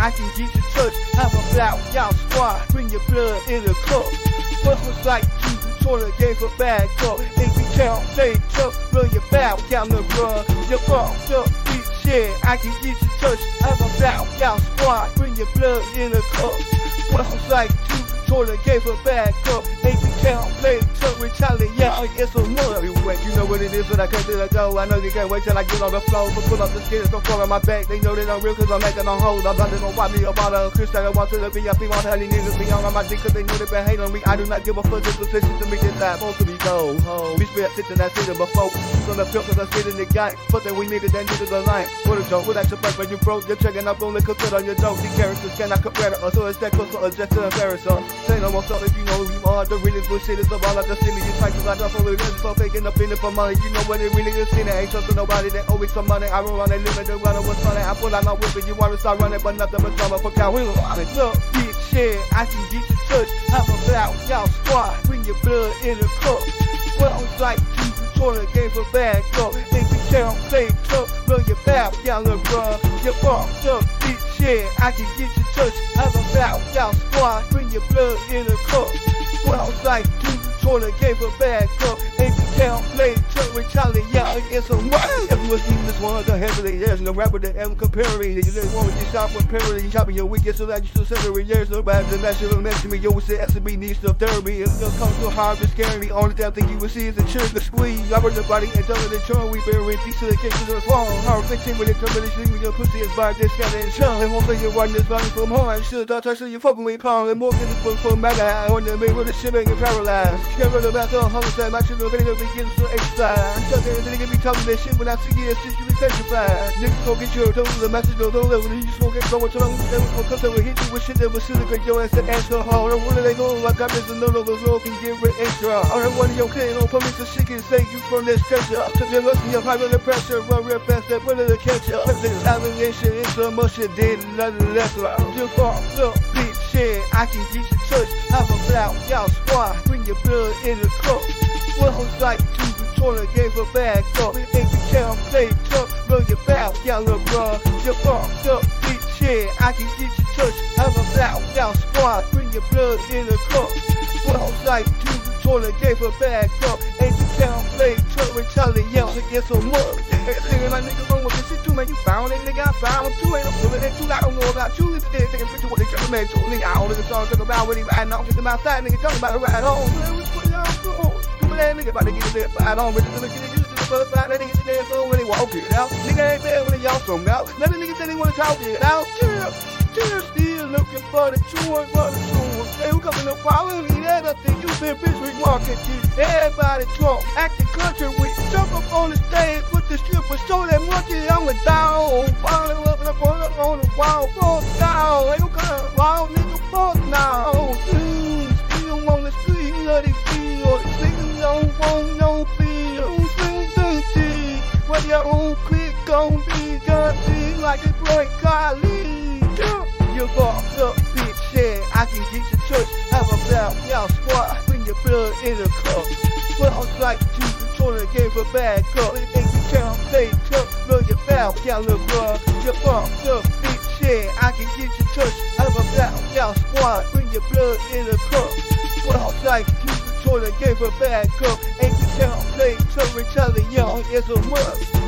I can get you touch. Have a black y'all squad, bring your blood in a cup. What was like you control the game for bad cup. If you count, play tough, run your back, count the run. You fucked up, yeah, I can get you touch. Have a black y'all squad, bring your blood in a cup. What was like you control the game for bad cup. If you count, tough, retaliate, yeah, it's a mud. You know what it is, but I can't let it go. I know you can't wait till I get on the floor. But pull up the skins, don't fall on my back. They know that I'm real, cause I'm making on hold. I'm not gonna watch me about a Chris that I want to the VIP. Want to niggas be on my dick, cause they know they been hating on me. I do not give a fuck, this position to me, this that supposed to be gold. Oh, we spent sitting that city before. So the filth, cause I sit in the guy. But then we needed that nigga the line. What a joke, without your back when you broke. You're checking up only cause on your dope. These characters cannot compare to us, so it's that close to adjust to embarrassing. Say no more stuff if you know who you are. The realest bullshit is about like the silly. You try to like up over the so faking up in it for money. You know what it really is. Seen it ain't trusting nobody that owe me some money. I roll on that limit, the runner was funny. I pull out my whip and you wanna start running, but nothing but drama for cow. We on it. Look, bitch, shit I can get you touch. Have a black y'all squad. Bring your blood in a cup. What was like you control the game for bad cup. Can't play tough, run your back, y'all look run. You fucked up, bitch, yeah, I can get you touch. Have a black y'all squad. Bring your blood in a cup. What was like control the game for bad cup. Can't play tough, retaliate, it's a what? Everyone's seen this one, the heavily. There's no rapper that ever compare me. You just want to shot with parody. Chopping your weakest so that you still separate. There's no bad will mention me. Yo, we say SMB needs some therapy. It just comes so hard to scare me. Only damn thing you will see is a trigger squeeze. I burn the body and tell it in turn. We bury piece of the case to the phone. Hard fixing with it, termination with your pussy is by this guy and shell. And say you're running this body from hard. Should I touch you fucking with palm and more than this book for I wanna main with the shit and paralyzed. Can't run the back on homicide. My shit will be begins to exercise. Stuck there, then they get me telling that shit when I see it, shit you be petrified. Niggas gon' get your toes, the message don't level. And you just gon' get going to them. They was gon' come to hit you with shit that silly. Great your ass and hard. Where do they go? I got this and no no no can get rid extra. I one of your kids on police and shit can save you from this treasure. To the rest of your blood pressure, run real fast, that one of the catcher. This allegation is so much shit, did nothing less. Just fuck, look, bitch, shit. I can get you touch. Have a black, y'all squad. Bring your blood in the cup. What was like to control the game for bad cup? If you can't play tough, run your back, y'all look run. You fucked up, bitch, yeah. I can get you touch. Have a black, y'all squad. Bring your blood in a cup. What was like to control the game for bad cup? If you can't play tough, retaliate, against some mud. Nigga, my nigga, wrong with this shit too, man. You found it, nigga. I found him too. Ain't no feeling it too. I don't know about you. If you did, taking a picture with the cameraman, too. Nigga, I don't nigga talking about what he riding off. Just outside, nigga, talking about a ride home. Man, what's what y'all doing? Nigga about to get gonna get used to the fight. That nigga get there so when he walk it out. Nigga ain't there when y'all some out. Let the nigga say they wanna talk it out. Chill, chill, still looking for the one, for the one. Hey, who coming up following me? That I think you been bitch with market Everybody drunk, acting country with jump up on the stage, put the stripper, show that monkey I'm a down. Follow up and I put up on the wall, Your own gon' be, be like a boy Kali. You fucked up, bitch, yeah. I can get you touch. Have a black, y'all squad. Bring your blood in a cup. What else like to control the game for bad cup? If you can't play tough, run your foul, run. You fucked up, bitch, yeah. I can get you touch. Have a black, y'all squad. Bring your blood in a cup. What else like to control the game for bad cup? If you can't play tough, retaliate, it's a must.